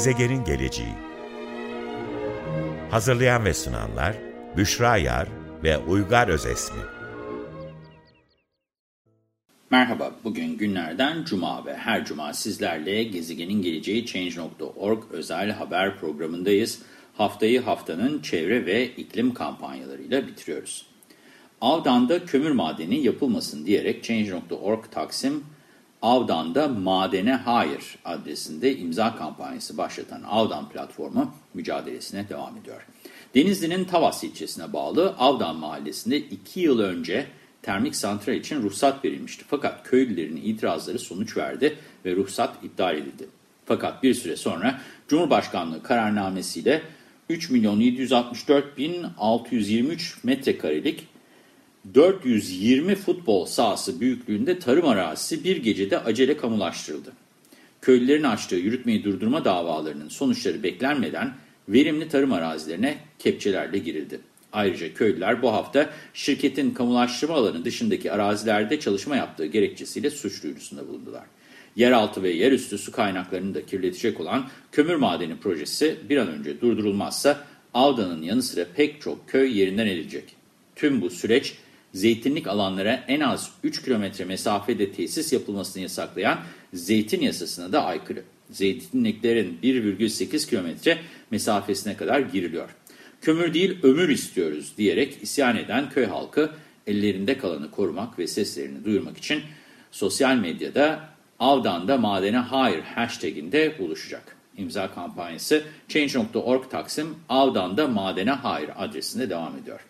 Gezegenin geleceği Hazırlayan ve sunanlar Büşra Yar ve Uygar Özesmi Merhaba, bugün günlerden Cuma ve her Cuma sizlerle Gezegenin Geleceği Change.org özel haber programındayız. Haftayı haftanın çevre ve iklim kampanyalarıyla bitiriyoruz. Avdan'da kömür madeni yapılmasın diyerek Change.org Taksim Avdan'da madene hayır adresinde imza kampanyası başlatan Avdan platformu mücadelesine devam ediyor. Denizli'nin Tavas ilçesine bağlı Avdan mahallesinde 2 yıl önce termik santral için ruhsat verilmişti. Fakat köylülerin itirazları sonuç verdi ve ruhsat iptal edildi. Fakat bir süre sonra Cumhurbaşkanlığı kararnamesiyle 3 milyon 764 bin 623 metrekarelik 420 futbol sahası büyüklüğünde tarım arazisi bir gecede acele kamulaştırıldı. Köylülerin açtığı yürütmeyi durdurma davalarının sonuçları beklenmeden verimli tarım arazilerine kepçelerle girildi. Ayrıca köylüler bu hafta şirketin kamulaştırma alanı dışındaki arazilerde çalışma yaptığı gerekçesiyle suç duyurusunda bulundular. Yeraltı ve yerüstü su kaynaklarını da kirletecek olan kömür madeni projesi bir an önce durdurulmazsa Avda'nın yanı sıra pek çok köy yerinden edilecek. Tüm bu süreç zeytinlik alanlara en az 3 kilometre mesafede tesis yapılmasını yasaklayan zeytin yasasına da aykırı. Zeytinliklerin 1,8 kilometre mesafesine kadar giriliyor. Kömür değil ömür istiyoruz diyerek isyan eden köy halkı ellerinde kalanı korumak ve seslerini duyurmak için sosyal medyada Avdan'da madene hayır hashtaginde buluşacak. İmza kampanyası Change.org Taksim Avdan'da madene hayır adresinde devam ediyor.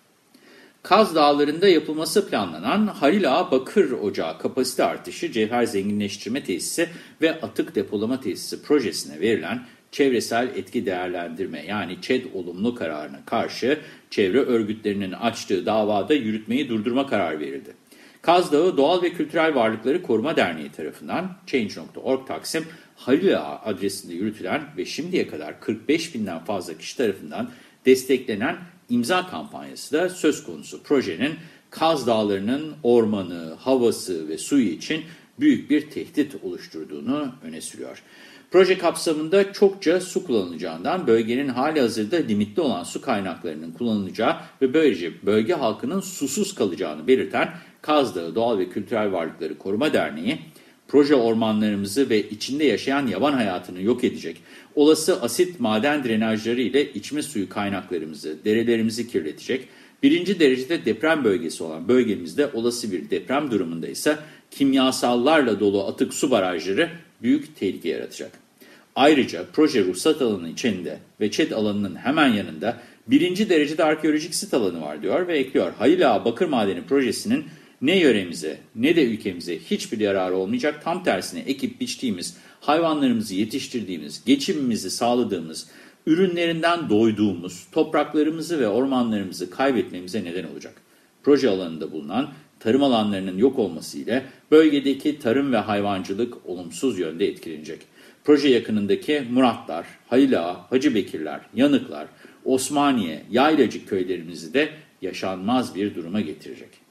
Kaz Dağları'nda yapılması planlanan Halil Ağa Bakır Ocağı kapasite artışı, cevher zenginleştirme tesisi ve atık depolama tesisi projesine verilen çevresel etki değerlendirme yani ÇED olumlu kararına karşı çevre örgütlerinin açtığı davada yürütmeyi durdurma kararı verildi. Kaz Dağı Doğal ve Kültürel Varlıkları Koruma Derneği tarafından Change.org Taksim Halil Ağa adresinde yürütülen ve şimdiye kadar 45 binden fazla kişi tarafından desteklenen imza kampanyası da söz konusu projenin Kaz Dağları'nın ormanı, havası ve suyu için büyük bir tehdit oluşturduğunu öne sürüyor. Proje kapsamında çokça su kullanılacağından bölgenin hali hazırda limitli olan su kaynaklarının kullanılacağı ve böylece bölge halkının susuz kalacağını belirten Kaz Dağı Doğal ve Kültürel Varlıkları Koruma Derneği, proje ormanlarımızı ve içinde yaşayan yaban hayatını yok edecek, olası asit maden drenajları ile içme suyu kaynaklarımızı, derelerimizi kirletecek, birinci derecede deprem bölgesi olan bölgemizde olası bir deprem durumunda ise kimyasallarla dolu atık su barajları büyük tehlike yaratacak. Ayrıca proje ruhsat alanı içinde ve ÇED alanının hemen yanında birinci derecede arkeolojik sit alanı var diyor ve ekliyor. Halil Ağa Bakır Madeni projesinin ne yöremize ne de ülkemize hiçbir yararı olmayacak. Tam tersine ekip biçtiğimiz, hayvanlarımızı yetiştirdiğimiz, geçimimizi sağladığımız, ürünlerinden doyduğumuz topraklarımızı ve ormanlarımızı kaybetmemize neden olacak. Proje alanında bulunan tarım alanlarının yok olması ile bölgedeki tarım ve hayvancılık olumsuz yönde etkilenecek. Proje yakınındaki Muratlar, Halil Ağa, Hacı Bekirler, Yanıklar, Osmaniye, Yaylacık köylerimizi de yaşanmaz bir duruma getirecek.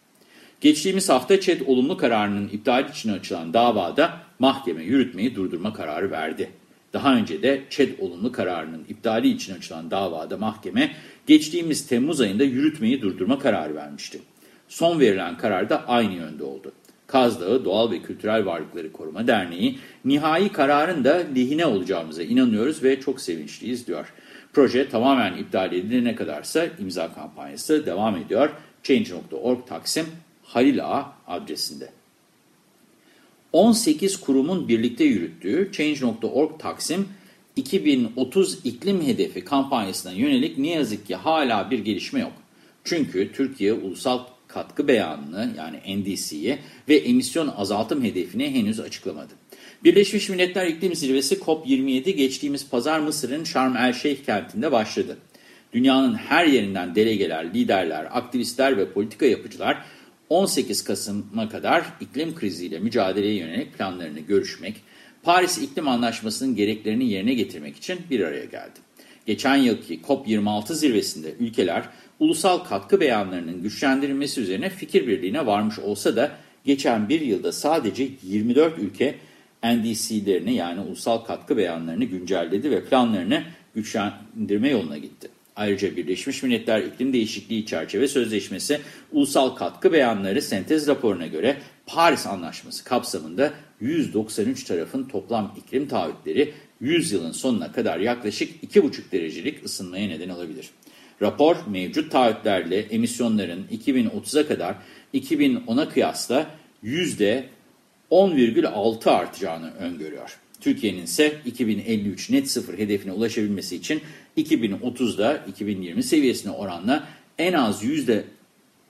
Geçtiğimiz hafta ÇED olumlu kararının iptali için açılan davada mahkeme yürütmeyi durdurma kararı verdi. Daha önce de ÇED olumlu kararının iptali için açılan davada mahkeme geçtiğimiz Temmuz ayında yürütmeyi durdurma kararı vermişti. Son verilen karar da aynı yönde oldu. Kaz Dağı Doğal ve Kültürel Varlıkları Koruma Derneği nihai kararın da lehine olacağımıza inanıyoruz ve çok sevinçliyiz diyor. Proje tamamen iptal edilene kadarsa imza kampanyası devam ediyor. Change.org Taksim Halil Ağa adresinde. 18 kurumun birlikte yürüttüğü Change.org Taksim 2030 iklim hedefi kampanyasına yönelik ne yazık ki hala bir gelişme yok. Çünkü Türkiye ulusal katkı beyanını yani NDC'yi ve emisyon azaltım hedefini henüz açıklamadı. Birleşmiş Milletler İklim Zirvesi COP27 geçtiğimiz pazar Mısır'ın Şarm El Şeyh kentinde başladı. Dünyanın her yerinden delegeler, liderler, aktivistler ve politika yapıcılar 18 Kasım'a kadar iklim kriziyle mücadeleye yönelik planlarını görüşmek, Paris İklim Anlaşması'nın gereklerini yerine getirmek için bir araya geldi. Geçen yılki COP26 zirvesinde ülkeler ulusal katkı beyanlarının güçlendirilmesi üzerine fikir birliğine varmış olsa da geçen bir yılda sadece 24 ülke NDC'lerini yani ulusal katkı beyanlarını güncelledi ve planlarını güçlendirme yoluna gitti. Ayrıca Birleşmiş Milletler İklim Değişikliği Çerçeve Sözleşmesi Ulusal Katkı Beyanları sentez raporuna göre Paris Anlaşması kapsamında 193 tarafın toplam iklim taahhütleri 100 yılın sonuna kadar yaklaşık 2,5 derecelik ısınmaya neden olabilir. Rapor mevcut taahhütlerle emisyonların 2030'a kadar 2010'a kıyasla %10,6 artacağını öngörüyor. Türkiye'nin ise 2053 net sıfır hedefine ulaşabilmesi için 2030'da 2020 seviyesine oranla en az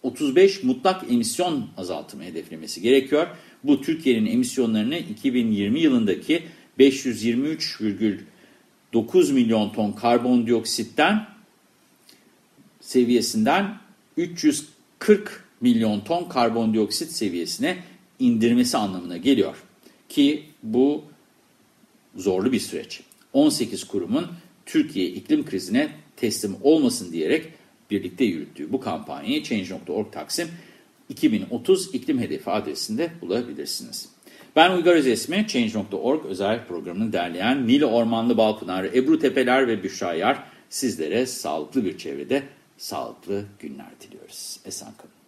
%35 mutlak emisyon azaltımı hedeflemesi gerekiyor. Bu Türkiye'nin emisyonlarını 2020 yılındaki 523,9 milyon ton karbondioksitten seviyesinden 340 milyon ton karbondioksit seviyesine indirmesi anlamına geliyor. Ki bu zorlu bir süreç. 18 kurumun Türkiye iklim krizine teslim olmasın diyerek birlikte yürüttüğü bu kampanyayı Change.org Taksim 2030 iklim hedefi adresinde bulabilirsiniz. Ben Uygar Özesmi, Change.org özel programını derleyen Nil Ormanlı Balpınar, Ebru Tepeler ve Büşra Yar sizlere sağlıklı bir çevrede sağlıklı günler diliyoruz. Esen kalın.